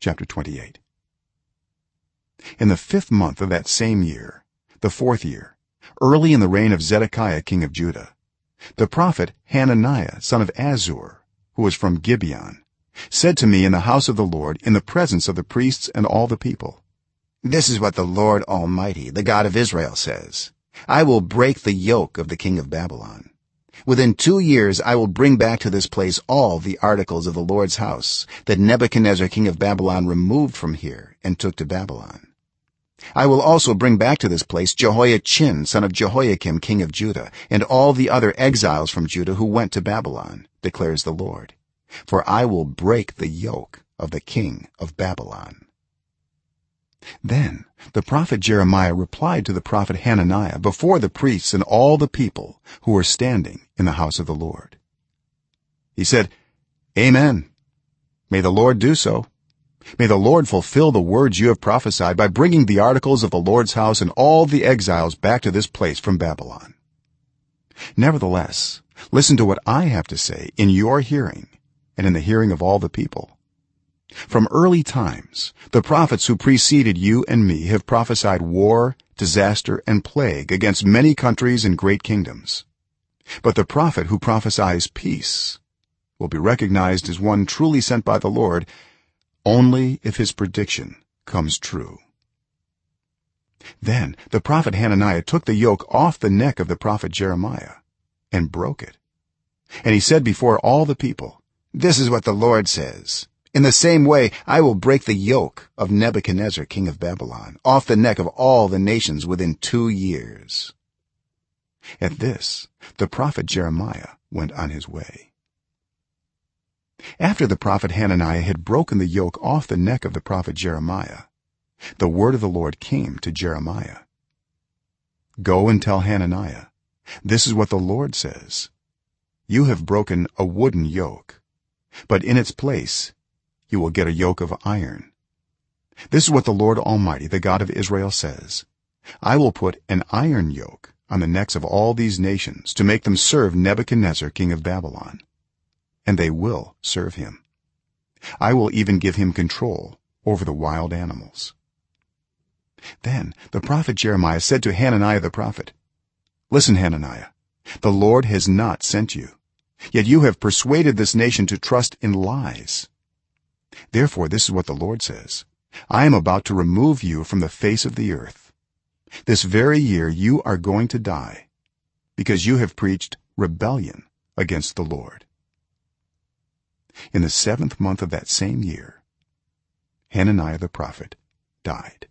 chapter 28 in the 5th month of that same year the 4th year early in the reign of zedekiah king of judah the prophet hananiah son of azzur who was from gibeon said to me in the house of the lord in the presence of the priests and all the people this is what the lord almighty the god of israel says. I will break the yoke of the king of babylon within 2 years i will bring back to this place all the articles of the lord's house that nebuchadnezzar king of babylon removed from here and took to babylon. I will also bring back to this place jehoiachin son of jehoiakim king of judah and all the other exiles from judah who went to babylon declares the lord. For i will break the yoke of the king of babylon then the prophet jeremiah replied to the prophet hananiah before the priests and all the people who were standing in the house of the lord. He said amen. May the lord do so. May the lord fulfill the words you have prophesied by bringing the articles of the lord's house and all the exiles back to this place from babylon. Nevertheless listen to what i have to say in your hearing and in the hearing of all the people from early times the prophets who preceded you and me have prophesied war disaster and plague against many countries and great kingdoms. But the prophet who prophesies peace will be recognized as one truly sent by the lord only if his prediction comes true. Then the prophet hananiah took the yoke off the neck of the prophet jeremiah and broke it. And he said before all the people this is what the lord says in the same way i will break the yoke of nebuchadnezzar king of babylon off the neck of all the nations within 2 years. At this the prophet jeremiah went on his way. After the prophet hananiah had broken the yoke off the neck of the prophet jeremiah the word of the lord came to jeremiah. Go and tell hananiah this is what the lord says. You have broken a wooden yoke but in its place you will get a yoke of iron. This is what the lord almighty the god of israel says. I will put an iron yoke on the necks of all these nations to make them serve nebuchadnezzar king of babylon. And they will serve him. I will even give him control over the wild animals. Then the prophet jeremiah said to hananiah the prophet listen hananiah the lord has not sent you yet you have persuaded this nation to trust in lies therefore this is what the lord says. I am about to remove you from the face of the earth. This very year you are going to die because you have preached rebellion against the lord. In the 7th month of that same year hananiah the prophet died